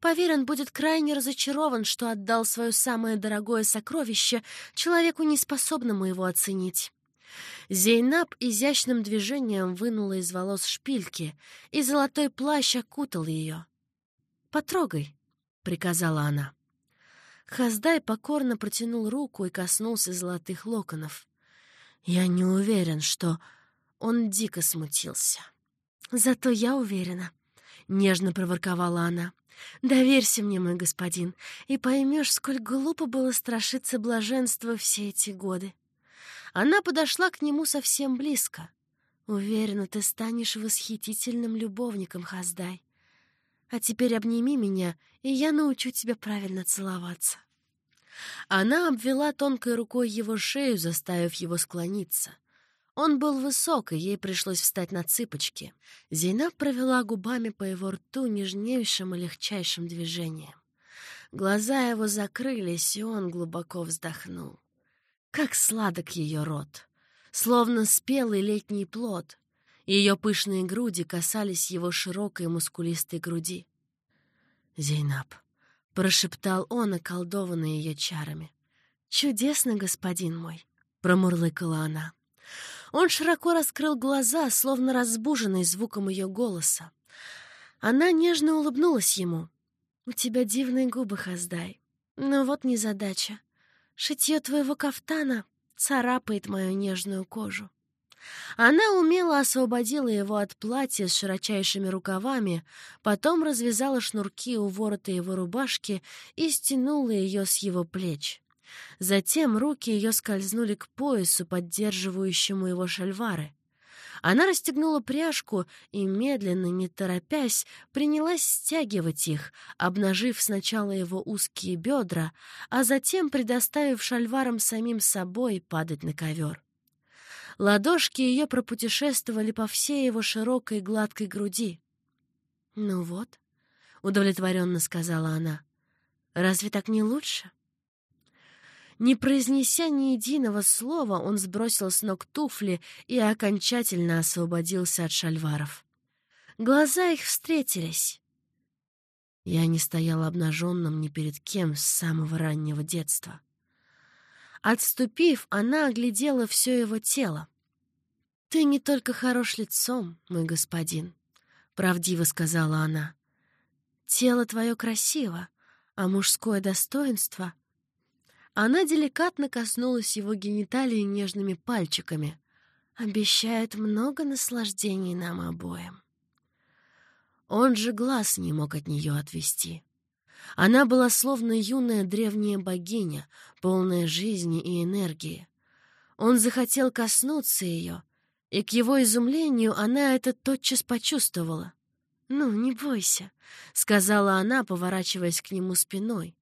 Поверь, он будет крайне разочарован, что отдал свое самое дорогое сокровище человеку, неспособному его оценить. Зейнаб изящным движением вынула из волос шпильки, и золотой плащ окутал ее. «Потрогай», — приказала она. Хаздай покорно протянул руку и коснулся золотых локонов. «Я не уверен, что...» Он дико смутился. «Зато я уверена», — нежно проворковала она. Доверься мне, мой господин, и поймешь, сколь глупо было страшиться блаженства все эти годы. Она подошла к нему совсем близко. Уверена, ты станешь восхитительным любовником, Хаздай. А теперь обними меня, и я научу тебя правильно целоваться. Она обвела тонкой рукой его шею, заставив его склониться. Он был высок, и ей пришлось встать на цыпочки. Зейнаб провела губами по его рту нежнейшим и легчайшим движением. Глаза его закрылись, и он глубоко вздохнул. Как сладок ее рот! Словно спелый летний плод. Ее пышные груди касались его широкой мускулистой груди. «Зейнаб», — прошептал он, околдованный ее чарами. «Чудесно, господин мой», — промурлыкала она. Он широко раскрыл глаза, словно разбуженный звуком ее голоса. Она нежно улыбнулась ему. «У тебя дивные губы, Хаздай. Но вот незадача. Шитье твоего кафтана царапает мою нежную кожу». Она умело освободила его от платья с широчайшими рукавами, потом развязала шнурки у ворота его рубашки и стянула ее с его плеч. Затем руки ее скользнули к поясу, поддерживающему его шальвары. Она расстегнула пряжку и, медленно, не торопясь, принялась стягивать их, обнажив сначала его узкие бедра, а затем предоставив шальварам самим собой падать на ковер. Ладошки ее пропутешествовали по всей его широкой гладкой груди. «Ну вот», — удовлетворенно сказала она, — «разве так не лучше?» Не произнеся ни единого слова, он сбросил с ног туфли и окончательно освободился от шальваров. Глаза их встретились. Я не стоял обнаженным ни перед кем с самого раннего детства. Отступив, она оглядела все его тело. «Ты не только хорош лицом, мой господин», — правдиво сказала она. «Тело твое красиво, а мужское достоинство — она деликатно коснулась его гениталии нежными пальчиками. «Обещает много наслаждений нам обоим». Он же глаз не мог от нее отвести. Она была словно юная древняя богиня, полная жизни и энергии. Он захотел коснуться ее, и к его изумлению она это тотчас почувствовала. «Ну, не бойся», — сказала она, поворачиваясь к нему спиной.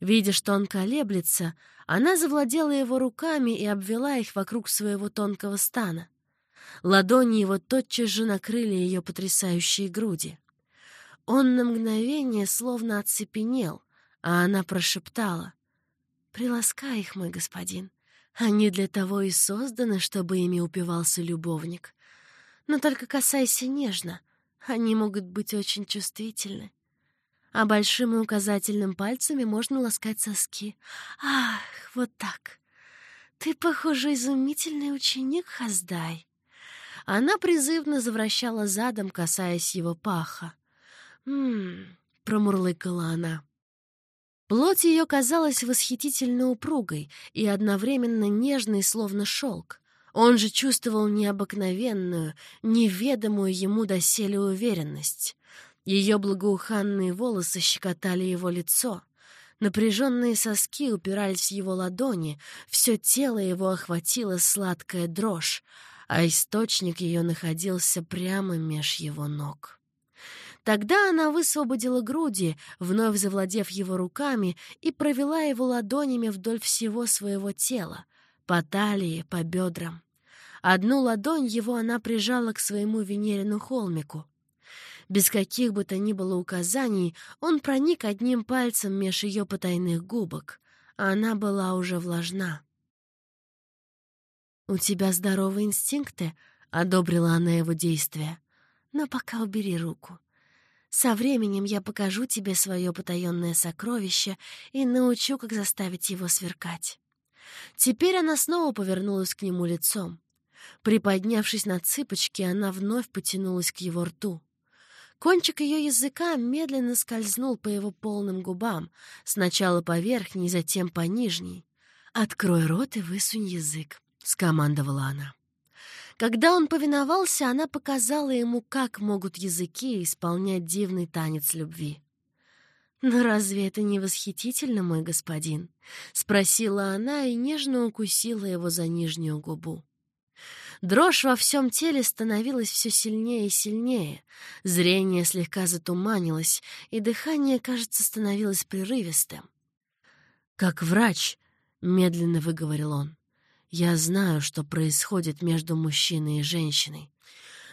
Видя, что он колеблется, она завладела его руками и обвела их вокруг своего тонкого стана. Ладони его тотчас же накрыли ее потрясающие груди. Он на мгновение словно оцепенел, а она прошептала. «Приласкай их, мой господин. Они для того и созданы, чтобы ими упивался любовник. Но только касайся нежно. Они могут быть очень чувствительны а большим и указательным пальцами можно ласкать соски. Ах, вот так. Ты, похоже, изумительный ученик, Хаздай. Она призывно завращала задом, касаясь его паха. «М-м-м», промурлыкала она. Плоть ее казалась восхитительно упругой и одновременно нежной, словно шелк. Он же чувствовал необыкновенную, неведомую ему доселе уверенность. Ее благоуханные волосы щекотали его лицо. Напряженные соски упирались в его ладони, все тело его охватила сладкая дрожь, а источник ее находился прямо меж его ног. Тогда она высвободила груди, вновь завладев его руками, и провела его ладонями вдоль всего своего тела, по талии, по бедрам. Одну ладонь его она прижала к своему Венерину холмику — без каких бы то ни было указаний, он проник одним пальцем меж ее потайных губок, а она была уже влажна. «У тебя здоровые инстинкты», — одобрила она его действия. «Но пока убери руку. Со временем я покажу тебе свое потаенное сокровище и научу, как заставить его сверкать». Теперь она снова повернулась к нему лицом. Приподнявшись на цыпочки, она вновь потянулась к его рту. Кончик ее языка медленно скользнул по его полным губам, сначала по верхней, затем по нижней. «Открой рот и высунь язык», — скомандовала она. Когда он повиновался, она показала ему, как могут языки исполнять дивный танец любви. «Но разве это не восхитительно, мой господин?» — спросила она и нежно укусила его за нижнюю губу. Дрожь во всем теле становилась все сильнее и сильнее, зрение слегка затуманилось, и дыхание, кажется, становилось прерывистым. «Как врач», — медленно выговорил он, — «я знаю, что происходит между мужчиной и женщиной.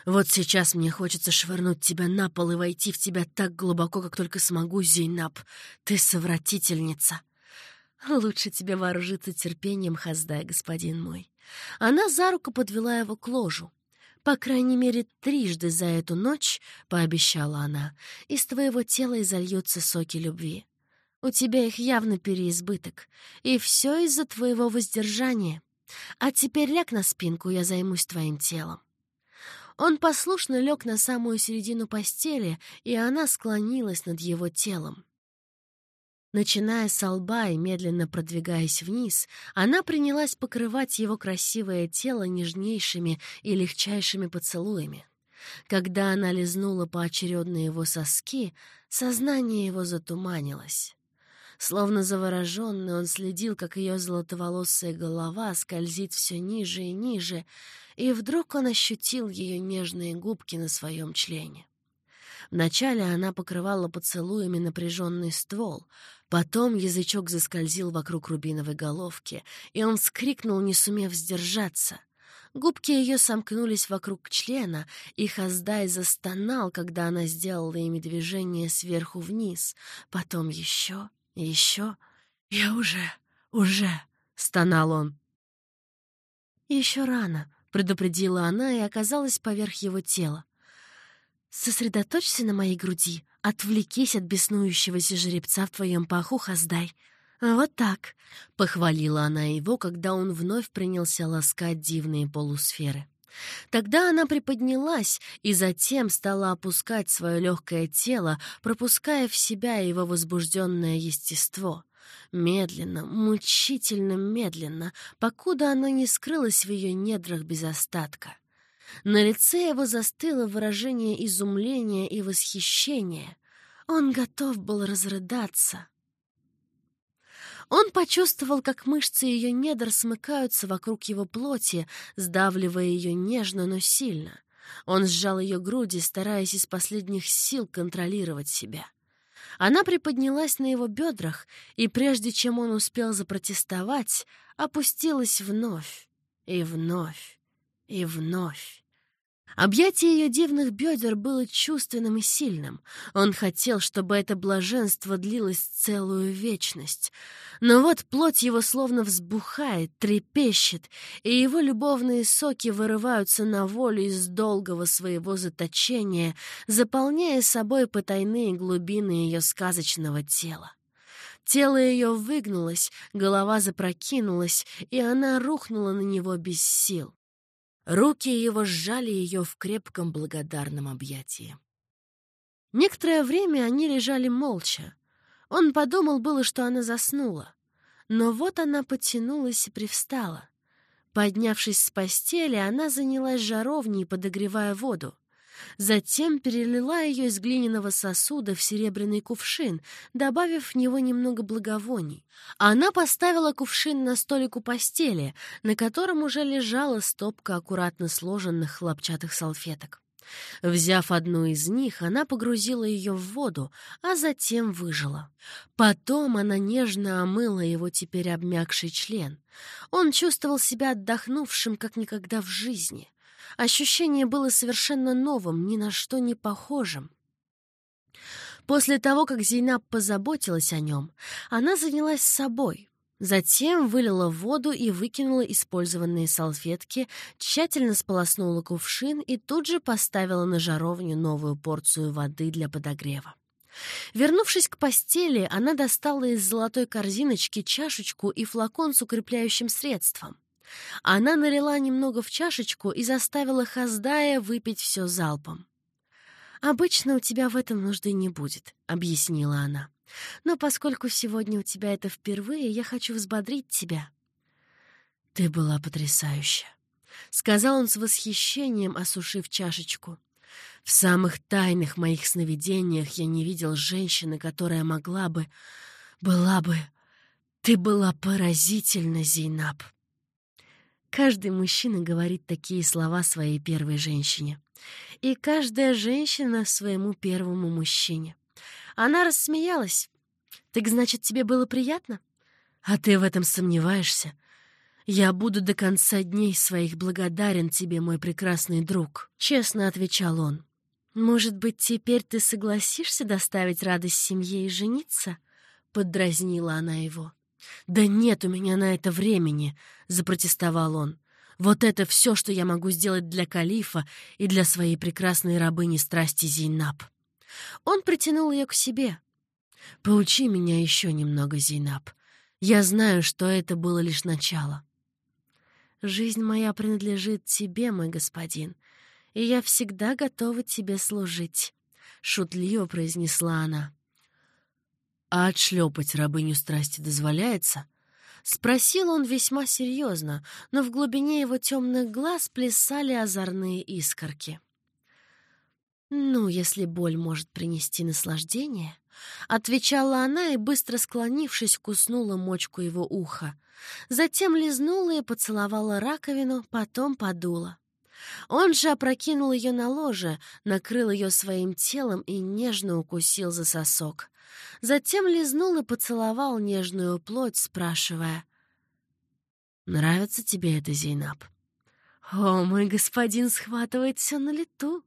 Вот сейчас мне хочется швырнуть тебя на пол и войти в тебя так глубоко, как только смогу, Зейнаб. Ты совратительница. Лучше тебе вооружиться терпением, Хаздай, господин мой. Она за руку подвела его к ложу. «По крайней мере, трижды за эту ночь, — пообещала она, — из твоего тела изольются соки любви. У тебя их явно переизбыток, и все из-за твоего воздержания. А теперь ляг на спинку, я займусь твоим телом». Он послушно лег на самую середину постели, и она склонилась над его телом. Начиная с лба и медленно продвигаясь вниз, она принялась покрывать его красивое тело нежнейшими и легчайшими поцелуями. Когда она лизнула поочередно его соски, сознание его затуманилось. Словно завороженный, он следил, как ее золотоволосая голова скользит все ниже и ниже, и вдруг он ощутил ее нежные губки на своем члене. Вначале она покрывала поцелуями напряженный ствол, потом язычок заскользил вокруг рубиновой головки, и он вскрикнул, не сумев сдержаться. Губки ее сомкнулись вокруг члена, и Хаздай застонал, когда она сделала ими движение сверху вниз, потом еще, еще. «Я уже, уже!» — стонал он. «Еще рано», — предупредила она и оказалась поверх его тела. Сосредоточься на моей груди, отвлекись от беснующегося жеребца в твоем паху, Хаздай. Вот так, — похвалила она его, когда он вновь принялся ласкать дивные полусферы. Тогда она приподнялась и затем стала опускать свое легкое тело, пропуская в себя его возбужденное естество. Медленно, мучительно медленно, покуда оно не скрылось в ее недрах без остатка. На лице его застыло выражение изумления и восхищения. Он готов был разрыдаться. Он почувствовал, как мышцы ее недр смыкаются вокруг его плоти, сдавливая ее нежно, но сильно. Он сжал ее груди, стараясь из последних сил контролировать себя. Она приподнялась на его бедрах, и прежде чем он успел запротестовать, опустилась вновь и вновь и вновь. Объятие ее дивных бедер было чувственным и сильным. Он хотел, чтобы это блаженство длилось целую вечность. Но вот плоть его словно взбухает, трепещет, и его любовные соки вырываются на волю из долгого своего заточения, заполняя собой потайные глубины ее сказочного тела. Тело ее выгнулось, голова запрокинулась, и она рухнула на него без сил. Руки его сжали ее в крепком благодарном объятии. Некоторое время они лежали молча. Он подумал было, что она заснула. Но вот она потянулась и привстала. Поднявшись с постели, она занялась жаровней, подогревая воду. Затем перелила ее из глиняного сосуда в серебряный кувшин, добавив в него немного благовоний. Она поставила кувшин на столик у постели, на котором уже лежала стопка аккуратно сложенных хлопчатых салфеток. Взяв одну из них, она погрузила ее в воду, а затем выжила. Потом она нежно омыла его теперь обмякший член. Он чувствовал себя отдохнувшим, как никогда в жизни. Ощущение было совершенно новым, ни на что не похожим. После того, как Зейнаб позаботилась о нем, она занялась собой. Затем вылила воду и выкинула использованные салфетки, тщательно сполоснула кувшин и тут же поставила на жаровню новую порцию воды для подогрева. Вернувшись к постели, она достала из золотой корзиночки чашечку и флакон с укрепляющим средством. Она налила немного в чашечку и заставила Хаздая выпить все залпом. «Обычно у тебя в этом нужды не будет», — объяснила она. «Но поскольку сегодня у тебя это впервые, я хочу взбодрить тебя». «Ты была потрясающая», — сказал он с восхищением, осушив чашечку. В самых тайных моих сновидениях я не видел женщины, которая могла бы... Была бы... Ты была поразительна, Зейнаб. Каждый мужчина говорит такие слова своей первой женщине. И каждая женщина своему первому мужчине. Она рассмеялась. «Так значит, тебе было приятно? А ты в этом сомневаешься? Я буду до конца дней своих благодарен тебе, мой прекрасный друг», — честно отвечал он. «Может быть, теперь ты согласишься доставить радость семье и жениться?» — поддразнила она его. «Да нет у меня на это времени», — запротестовал он. «Вот это все, что я могу сделать для калифа и для своей прекрасной рабыни страсти Зейнаб». Он притянул ее к себе. «Поучи меня еще немного, Зейнаб. Я знаю, что это было лишь начало». «Жизнь моя принадлежит тебе, мой господин, и я всегда готова тебе служить», — шутливо произнесла она. «А отшлепать рабыню страсти дозволяется?» Спросил он весьма серьезно, но в глубине его темных глаз плясали озорные искорки. «Ну, если боль может принести наслаждение», — отвечала она и, быстро склонившись, куснула мочку его уха. Затем лизнула и поцеловала раковину, потом подула. Он же опрокинул ее на ложе, накрыл ее своим телом и нежно укусил за сосок. Затем лизнул и поцеловал нежную плоть, спрашивая. «Нравится тебе это, Зейнаб?» «О, мой господин схватывает все на лету!»